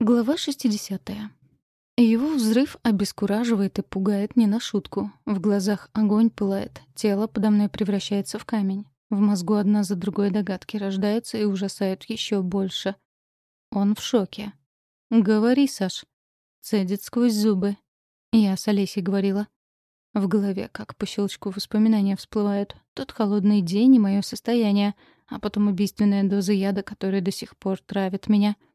Глава 60. Его взрыв обескураживает и пугает не на шутку. В глазах огонь пылает, тело подо мной превращается в камень. В мозгу одна за другой догадки рождаются и ужасают еще больше. Он в шоке. «Говори, Саш». Цедит сквозь зубы. Я с Олесей говорила. В голове, как по щелчку, воспоминания всплывают. Тот холодный день и мое состояние, а потом убийственная доза яда, которая до сих пор травит меня —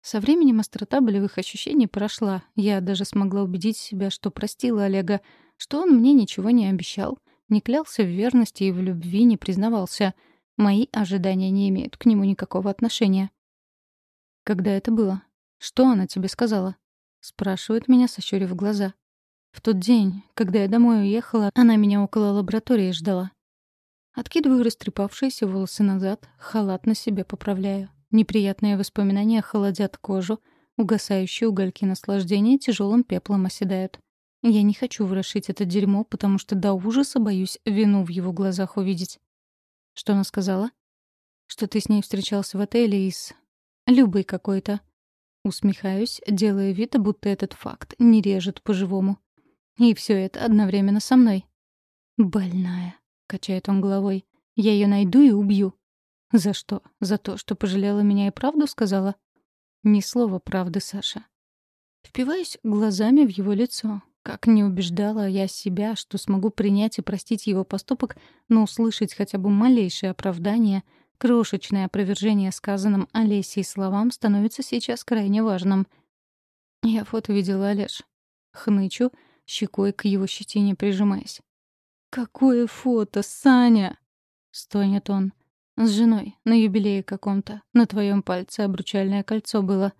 со временем острота болевых ощущений прошла. Я даже смогла убедить себя, что простила Олега, что он мне ничего не обещал, не клялся в верности и в любви не признавался. Мои ожидания не имеют к нему никакого отношения. «Когда это было? Что она тебе сказала?» — спрашивает меня, сощурив глаза. «В тот день, когда я домой уехала, она меня около лаборатории ждала». Откидываю растрепавшиеся волосы назад, халат на себе поправляю. Неприятные воспоминания холодят кожу, угасающие угольки наслаждения тяжелым пеплом оседают. Я не хочу ворошить это дерьмо, потому что до ужаса боюсь вину в его глазах увидеть. Что она сказала? Что ты с ней встречался в отеле из... Любый какой-то. Усмехаюсь, делая вид, будто этот факт не режет по-живому. И все это одновременно со мной. «Больная», — качает он головой. «Я ее найду и убью». За что? За то, что пожалела меня и правду сказала? Ни слова правды, Саша. Впиваюсь глазами в его лицо. Как не убеждала я себя, что смогу принять и простить его поступок, но услышать хотя бы малейшее оправдание, крошечное опровержение сказанным Олесей словам становится сейчас крайне важным. Я фото видела, Олеж. Хнычу, щекой к его щетине прижимаясь. «Какое фото, Саня?» — стонет он. С женой, на юбилее каком-то. На твоем пальце обручальное кольцо было.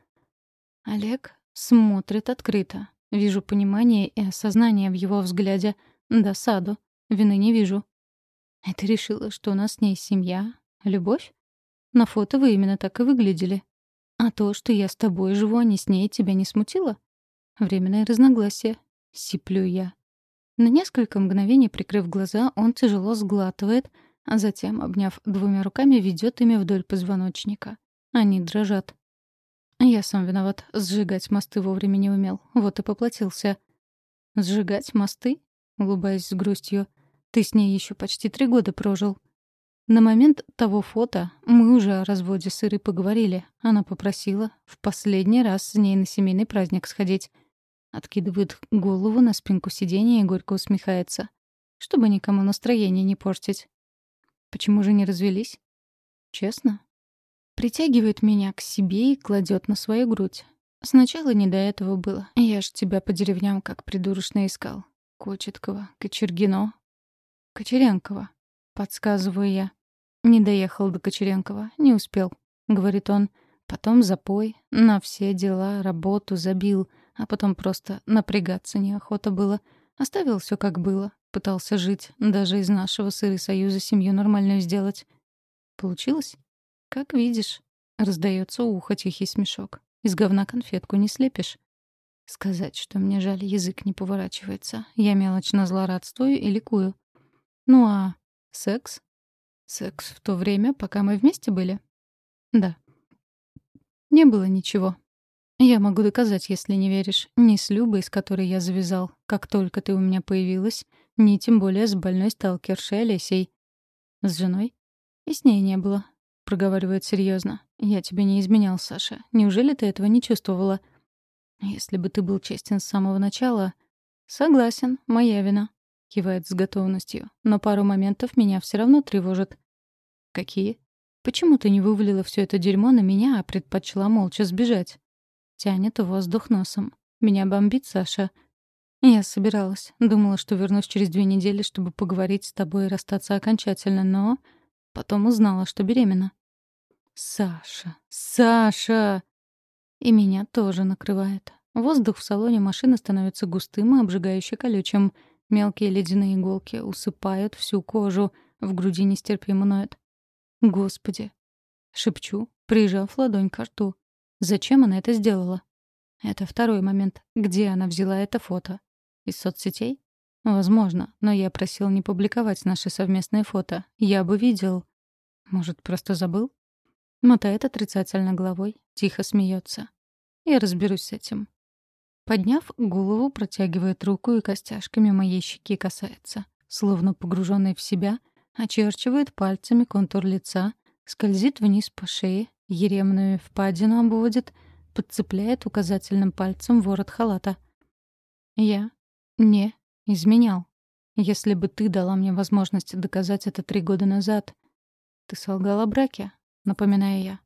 Олег смотрит открыто. Вижу понимание и осознание в его взгляде. Досаду. Вины не вижу. И ты решила, что у нас с ней семья? Любовь? На фото вы именно так и выглядели. А то, что я с тобой живу, а не с ней, тебя не смутило? Временное разногласие. Сиплю я. На несколько мгновений, прикрыв глаза, он тяжело сглатывает — а затем, обняв двумя руками, ведет ими вдоль позвоночника. Они дрожат. Я сам виноват. Сжигать мосты вовремя не умел. Вот и поплатился. «Сжигать мосты?» — улыбаясь с грустью. «Ты с ней еще почти три года прожил». На момент того фото мы уже о разводе с поговорили. Она попросила в последний раз с ней на семейный праздник сходить. Откидывает голову на спинку сиденья и горько усмехается. Чтобы никому настроение не портить. Почему же не развелись? Честно? Притягивает меня к себе и кладет на свою грудь. Сначала не до этого было. Я ж тебя по деревням как придурочно искал. Кочеткова, Кочергино. Кочеренкова. Подсказываю я. Не доехал до Кочеренкова, не успел, говорит он. Потом запой, на все дела, работу забил, а потом просто напрягаться неохота было. Оставил все как было. Пытался жить, даже из нашего сыры союза семью нормальную сделать. Получилось? Как видишь. Раздается ухо тихий смешок. Из говна конфетку не слепишь. Сказать, что мне жаль, язык не поворачивается. Я мелочно злорадствую и ликую. Ну а секс? Секс в то время, пока мы вместе были? Да. Не было ничего. Я могу доказать, если не веришь. Не с Любой, с которой я завязал. Как только ты у меня появилась, ни тем более с больной сталкершей Олесей. С женой? И с ней не было. Проговаривает серьезно. Я тебе не изменял, Саша. Неужели ты этого не чувствовала? Если бы ты был честен с самого начала... Согласен, моя вина. Кивает с готовностью. Но пару моментов меня все равно тревожат. Какие? Почему ты не вывалила все это дерьмо на меня, а предпочла молча сбежать? Тянет воздух носом. Меня бомбит, Саша. Я собиралась. Думала, что вернусь через две недели, чтобы поговорить с тобой и расстаться окончательно, но потом узнала, что беременна. Саша, Саша! И меня тоже накрывает. Воздух в салоне машины становится густым и обжигающе колючим. Мелкие ледяные иголки усыпают всю кожу, в груди нестерпимо ноет. Господи! Шепчу, прижав ладонь к рту. Зачем она это сделала? Это второй момент. Где она взяла это фото? Из соцсетей? Возможно, но я просил не публиковать наши совместные фото. Я бы видел. Может, просто забыл? Мотает отрицательно головой, тихо смеется. Я разберусь с этим. Подняв голову, протягивает руку и костяшками моей щеки касается. Словно погруженный в себя, очерчивает пальцами контур лица, скользит вниз по шее, еремную впадину обводит, подцепляет указательным пальцем ворот халата. Я не изменял. Если бы ты дала мне возможность доказать это три года назад... Ты солгал о браке, напоминаю я.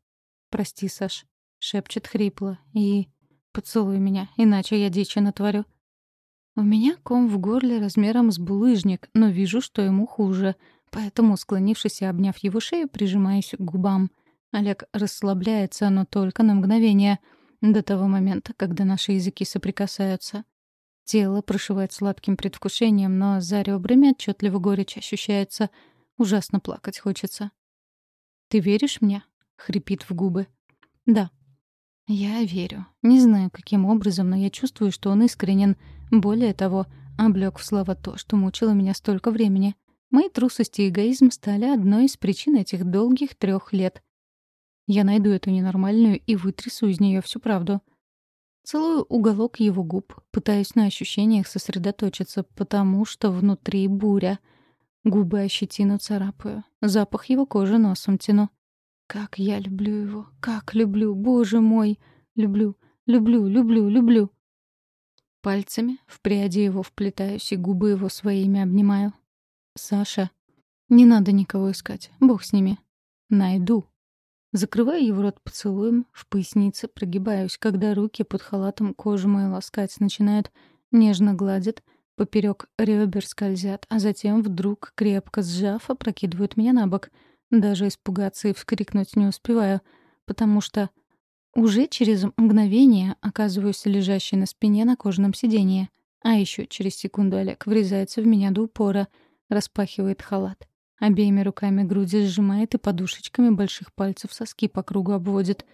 Прости, Саш. Шепчет хрипло. И... Поцелуй меня, иначе я дичи натворю. У меня ком в горле размером с булыжник, но вижу, что ему хуже. Поэтому, склонившись и обняв его шею, прижимаюсь к губам. Олег расслабляется, но только на мгновение. До того момента, когда наши языки соприкасаются. Тело прошивает сладким предвкушением, но за ребрами отчетливо горечь ощущается. Ужасно плакать хочется. «Ты веришь мне?» — хрипит в губы. «Да», я верю. Не знаю, каким образом, но я чувствую, что он искренен. Более того, облёк в слова то, что мучило меня столько времени. Мои трусости и эгоизм стали одной из причин этих долгих трех лет. Я найду эту ненормальную и вытрясу из нее всю правду. Целую уголок его губ, пытаюсь на ощущениях сосредоточиться, потому что внутри буря. Губы ощетину царапаю, запах его кожи носом тяну. Как я люблю его, как люблю, боже мой! Люблю, люблю, люблю, люблю. Пальцами в пряди его вплетаюсь и губы его своими обнимаю. «Саша, не надо никого искать, бог с ними. Найду». Закрываю его рот поцелуем, в пояснице прогибаюсь, когда руки под халатом кожу мою ласкать начинают, нежно гладят, поперек ребер скользят, а затем вдруг, крепко сжав, опрокидывают меня на бок — даже испугаться и вскрикнуть не успеваю, потому что уже через мгновение оказываюсь лежащей на спине на кожаном сиденье. А еще через секунду Олег врезается в меня до упора, распахивает халат. Обеими руками груди сжимает и подушечками больших пальцев соски по кругу обводит.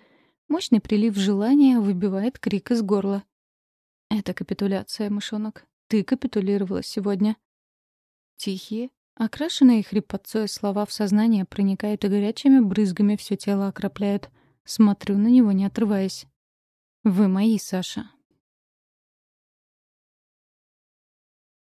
Мощный прилив желания выбивает крик из горла. «Это капитуляция, мышонок. Ты капитулировала сегодня». Тихие, Окрашенные хрипотцой слова в сознание проникают и горячими брызгами все тело окропляют. Смотрю на него, не отрываясь. «Вы мои, Саша.